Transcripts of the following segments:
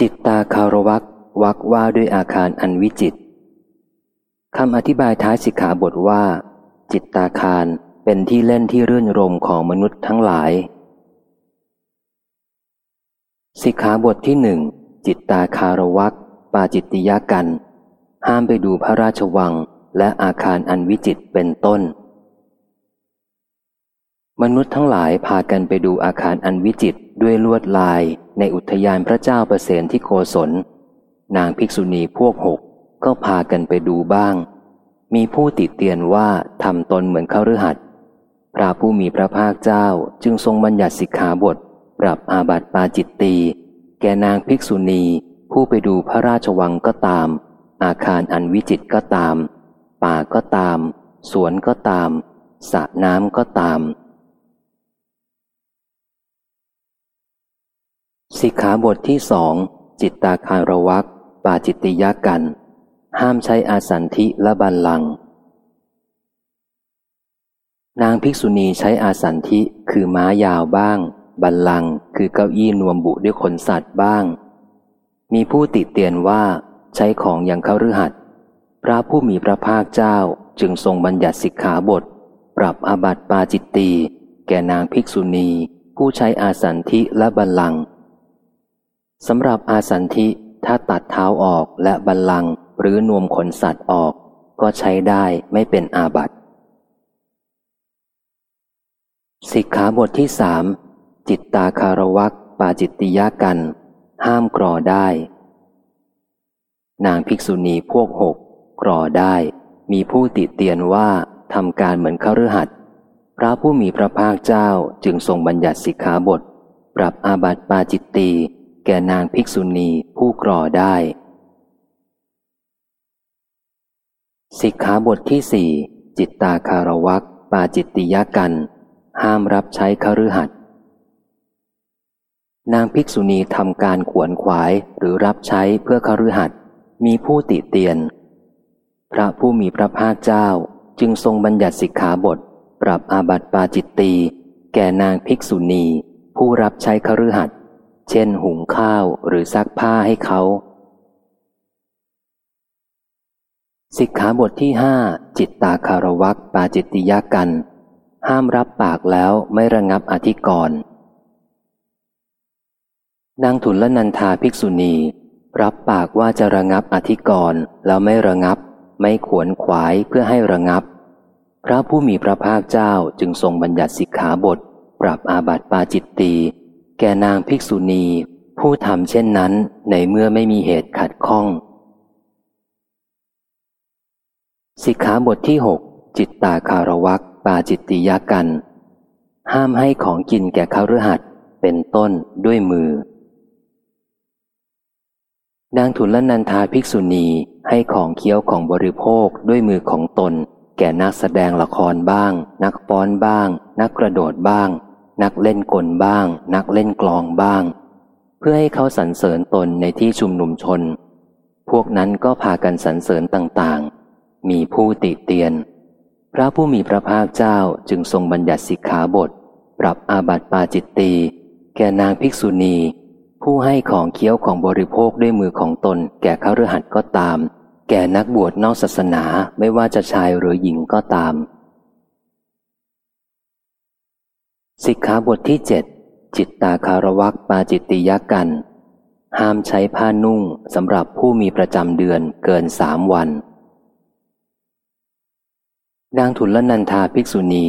จิตตาคารวักวักว่าด้วยอาคารอันวิจิตคำอธิบายท้ายสิกขาบทว่า จิตตาคารเป็นที่เล่นที่รื่นรมของมนุษย์ทั้งหลาย สิกขาบทที่หนึ่งจิตตาคารวักปาจิตติยากัน ห้ามไปดูพระราชวังและอาคารอันวิจิตเป็นต้น มนุษย์ทั้งหลายพากันไปดูอาคารอันวิจิตด้วยลวดลาย ในอุทยานพระเจ้าประเสนที่โกศล นางภิกษุณีพวกหกก็พากันไปดูบ้าง มีผู้ติเตียนว่าทำตนเหมือนเขาฤหัสพระผู้มีพระภาคเจ้าจึงทรงบัญญัติสิกขาบท ปรับอาบัติปาจิตตีแกนางภิกษุณี ผู้ไปดูพระราชวังก็ตาม อาคารอันวิจิตก็ตาม ป่าก็ตาม สวนก็ตามสระน้ำก็ตาม สิกขาบทที่สองจิตตาคารวักปาจิตติยากัน ห้ามใช้อาสันทิและบันลัง นางภิกษุณีใช้อาสันทิคือม้ายาวบ้าง บันลังคือเก้าอี้นวมบุด้วยขนสัตว์บ้าง มีผู้ติเตียนว่าใช้ของอย่างเขาฤหัสพระผู้มีพระภาคเจ้าจึงทรงบัญญัติสิกขาบท ปรับอาบัติปาจิตตีแก่นางภิกษุณี ผู้ใช้อาสันทิและบัลลัง สำหรับอาสันทิถ้าตัดเท้าออกและบัลลังหรือนวมขนสัตว์ออก ก็ใช้ได้ไม่เป็นอาบัติสิกขาบทที่สามจิตตาคารวักปาจิตติยากัน ห้ามกรอได้ นางภิกษุณีพวกหกกรอได้ มีผู้ติเตียนว่าทำการเหมือนเขาฤหัสพระผู้มีพระภาคเจ้าจึงทรงบัญญัติสิกขาบท ปรับอาบัติปาจิตตี แก่นางภิกษุณีผู้กรอได้ สิกขาบทที่สี่จิตตาคารวักปาจิตติยกัน ห้ามรับใช้คฤหัสนางภิกษุณีทำการขวนขวายหรือรับใช้เพื่อคฤหัสมีผู้ติเตียน พระผู้มีพระภาคเจ้าจึงทรงบัญญัติสิกขาบท ปรับอาบัติปาจิตตีแก่นางภิกษุณี ผู้รับใช้คฤหัส เช่นหุงข้าวหรือซักผ้าให้เขา สิกขาบทที่ห้าจิตตาคารวักปาจิตติยากัน ห้ามรับปากแล้วไม่ระงับอธิกรณ์นางทุนละนันทาภิกษุณี รับปากว่าจะระงับอธิกรณ์แล้วไม่ระงับ ไม่ขวนขวายเพื่อให้ระงับ พระผู้มีพระภาคเจ้าจึงทรงบัญญัติสิกขาบท ปรับอาบัติปาจิตตี แก่นางภิกษุณี ผู้ทำเช่นนั้นในเมื่อไม่มีเหตุขัดข้อง สิกขาบทที่หกจิตตาคารวักปาจิตติยากัน ห้ามให้ของกินแก่เขาฤหัสเป็นต้นด้วยมือ นางทุลนันทาภิกษุณีให้ของเคี้ยวของบริโภคด้วยมือของตน แก่นักแสดงละครบ้าง นักฟ้อนบ้าง นักกระโดดบ้าง นักเล่นกลบ้าง นักเล่นกลองบ้าง เพื่อให้เขาสรรเสริญตนในที่ชุมนุมชน พวกนั้นก็พากันสรรเสริญต่างๆ มีผู้ติเตียน พระผู้มีพระภาคเจ้าจึงทรงบัญญัติสิกขาบท ปรับอาบัติปาจิตตีแก่นางภิกษุณี ผู้ให้ของเคี้ยวของบริโภคด้วยมือของตน แก่เขาฤหัสก็ตาม แก่นักบวชนอกศาสนาไม่ว่าจะชายหรือหญิงก็ตาม สิกขาบทที่เจ็ดจิตตาคารวักปาจิตติยกัน ห้ามใช้ผ้านุ่งสำหรับผู้มีประจำเดือนเกินสามวัน นางทุลนันทาภิกษุณี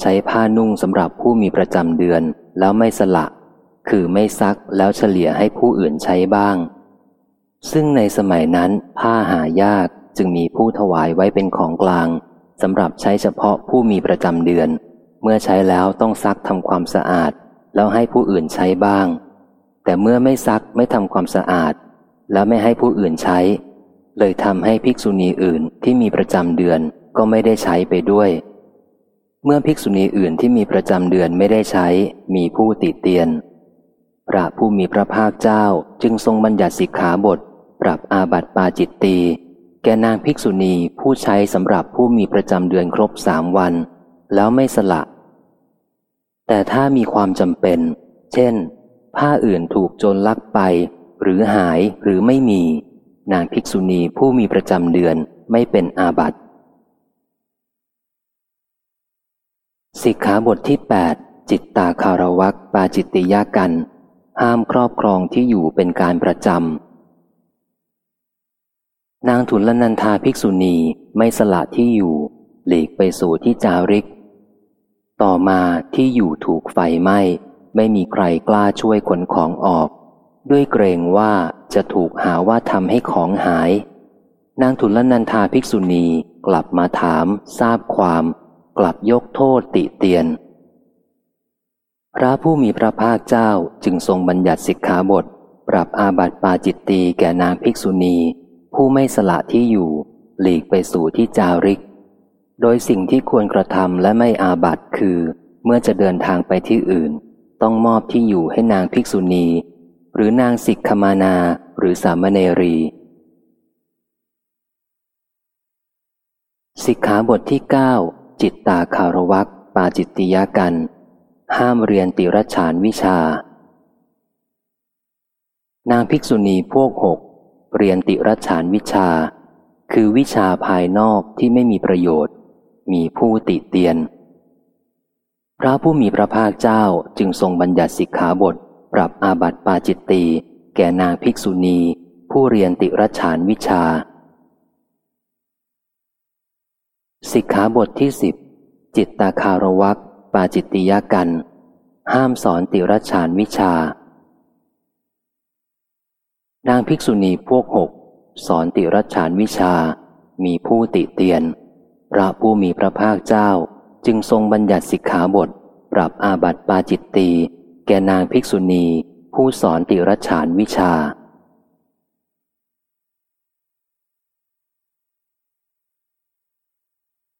ใช้ผ้านุ่งสำหรับผู้มีประจำเดือนแล้วไม่สละ คือไม่ซักแล้วเฉลี่ยให้ผู้อื่นใช้บ้าง ซึ่งในสมัยนั้นผ้าหายากจึงมีผู้ถวายไว้เป็นของกลางสำหรับใช้เฉพาะผู้มีประจำเดือน เมื่อใช้แล้วต้องซักทำความสะอาด แล้วให้ผู้อื่นใช้บ้าง แต่เมื่อไม่ซักไม่ทำความสะอาด แล้วไม่ให้ผู้อื่นใช้ เลยทำให้ภิกษุณีอื่นที่มีประจำเดือนก็ไม่ได้ใช้ไปด้วย เมื่อภิกษุณีอื่นที่มีประจำเดือนไม่ได้ใช้ มีผู้ติเตียน พระผู้มีพระภาคเจ้าจึงทรงบัญญัติสิกขาบท ปรับอาบัติปาจิตตีแกนางภิกษุณีผู้ใช้สำหรับผู้มีประจำเดือนครบสามวัน แล้วไม่สละ แต่ถ้ามีความจำเป็น เช่น ผ้าอื่นถูกโจรลักไป หรือหายหรือไม่มี นางภิกษุณีผู้มีประจำเดือนไม่เป็นอาบัติสิกขาบทที่ 8 จิตตาคารวักปาจิตติยากัน ห้ามครอบครองที่อยู่เป็นการประจำนางทุลนันทาภิกษุณีไม่สละที่อยู่ หลีกไปสู่ที่จาริก ต่อมาที่อยู่ถูกไฟไหม้ไม่มีใครกล้าช่วยขนของออก ด้วยเกรงว่าจะถูกหาว่าทำให้ของหาย นางทุลนันทาภิกษุณีกลับมาถามทราบความ กลับยกโทษติเตียน พระผู้มีพระภาคเจ้าจึงทรงบัญญัติสิกขาบท ปรับอาบัติปาจิตตีแก่นางภิกษุณี ผู้ไม่สละที่อยู่ หลีกไปสู่ที่จาริก โดยสิ่งที่ควรกระทำและไม่อาบัติคือ เมื่อจะเดินทางไปที่อื่น ต้องมอบที่อยู่ให้นางภิกษุณี หรือนางสิกขมานาหรือสามเณรี สิกขาบทที่เก้าจิตตาคารวักปาจิตติยากัน ห้ามเรียนติรชานวิชา นางภิกษุณีพวกหกเรียนติรชานวิชา คือวิชาภายนอกที่ไม่มีประโยชน์ มีผู้ติเตียน พระผู้มีพระภาคเจ้าจึงทรงบัญญัติสิกขาบท ปรับอาบัติปาจิตตีแก่นางภิกษุณี ผู้เรียนติรชานวิชา สิกขาบทที่สิบจิตตาคารวักปาจิตติยากัน ห้ามสอนติรชานวิชานางภิกษุณีพวกหกสอนติรชานวิชา มีผู้ติเตียน พระผู้มีพระภาคเจ้าจึงทรงบัญญัติสิกขาบท ปรับอาบัติปาจิตตีแก่นางภิกษุณี ผู้สอนติรชานวิชา